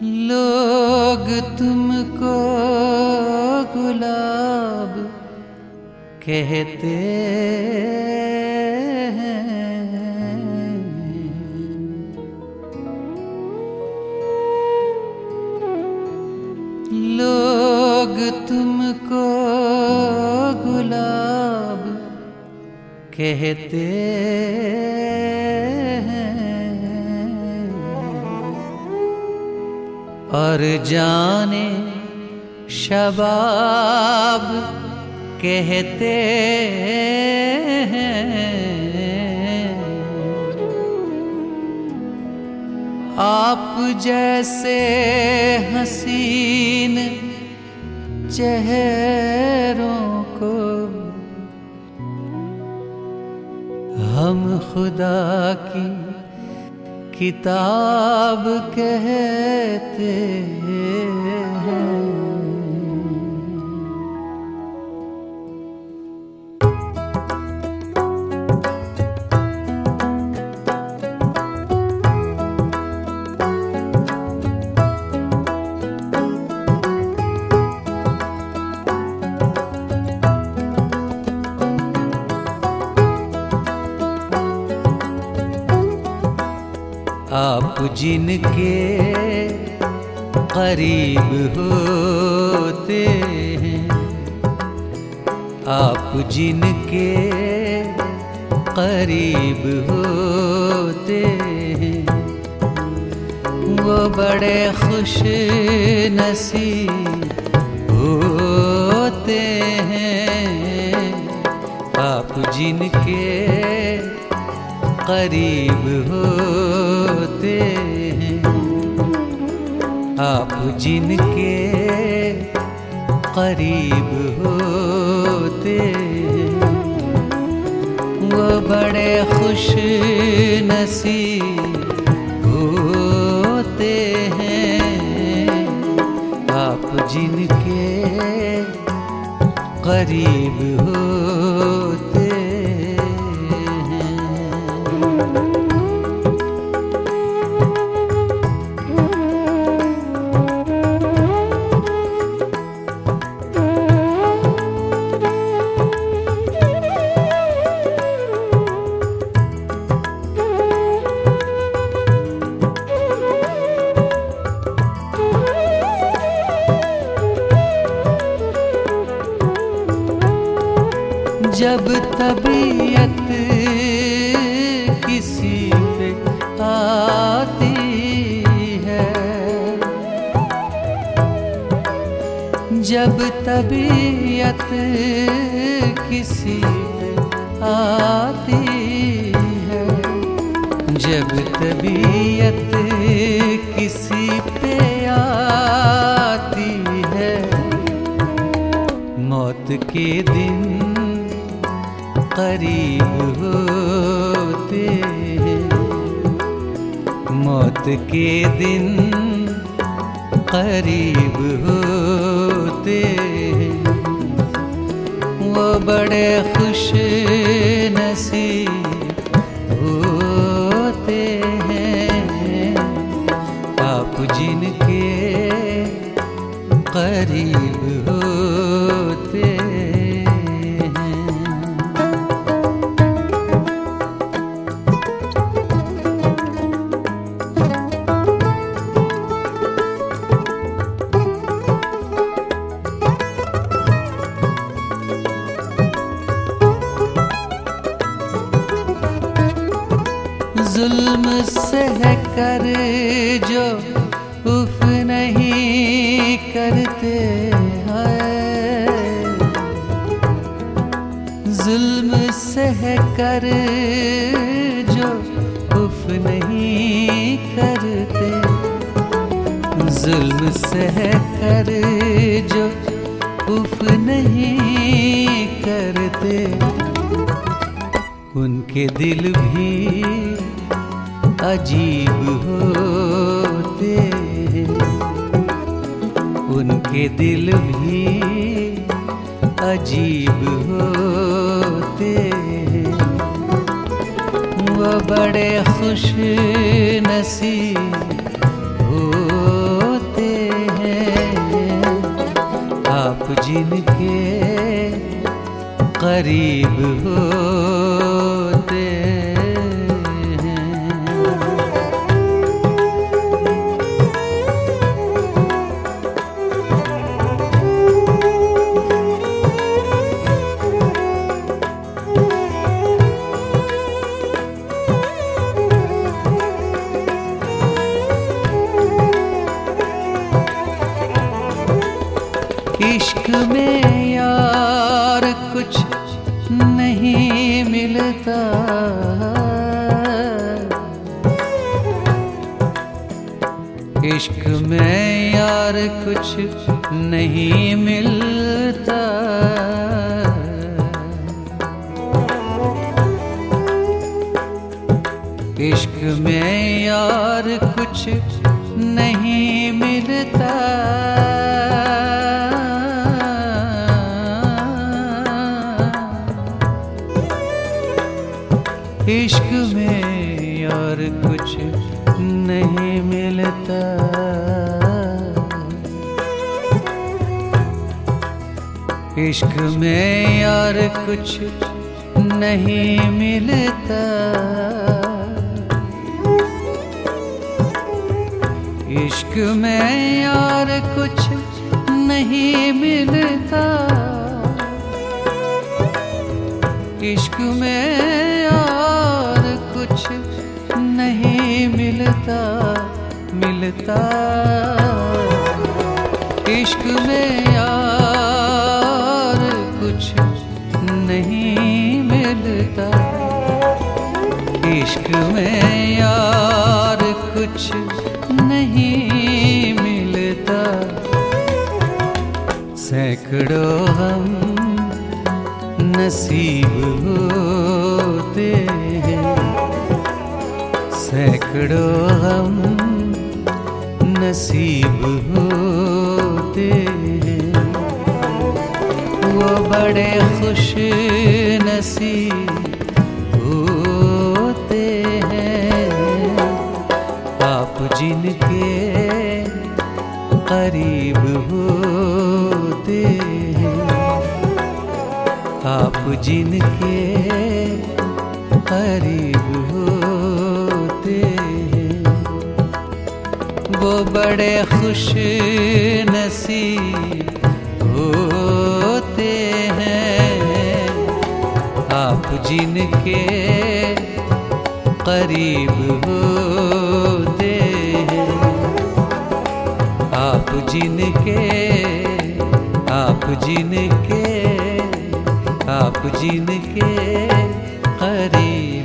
लोग तुमको गुलाब कहते हैं। लोग तुमको गुलाब कहते हैं और जाने शबाब कहते हैं। आप जैसे हसीन चेहरों को हम खुदा की किताब कहते आप जिनके करीब होते हैं, आप जिनके करीब होते हैं, वो बड़े खुश नसीब होते हैं। आप जिनके करीब होते आप जिनके करीब होते वो बड़े खुश नसीब होते हैं। आप जिनके करीब होते जब तबीयत किसी पे आती है। जब तबीयत किसी पे आती है। जब तबीयत किसी पे आती है। मौत के दिन करीब होते मौत के दिन करीब होते वो बड़े खुश जुल्म सह कर जो उफ नहीं करते हैं। जुल्म सह कर जो उफ नहीं करते जुल्म सह कर जो उफ नहीं करते उनके दिल भी अजीब होते। उनके दिल भी अजीब होते। वो बड़े खुश नसीब होते हैं। आप जिनके करीब होते इश्क में यार कुछ नहीं मिलता। इश्क में यार कुछ नहीं मिलता। इश्क में यार कुछ नहीं मिलता। इश्क में और कुछ नहीं मिलता। इश्क में और कुछ नहीं मिलता। इश्क में और कुछ नहीं मिलता। इश्क में मिलता मिलता। इश्क में यार कुछ नहीं मिलता। इश्क में यार कुछ नहीं मिलता। सैकड़ों हम नसीब होते सैकड़ों हम नसीब होते वो बड़े खुश नसीब होते हैं। आप जिनके करीब होते हैं। आप जिनके करीब होते बड़े खुश नसीब होते हैं। आप जिनके करीब होते हैं। आप जिनके आप जिनके आप जिनके करीब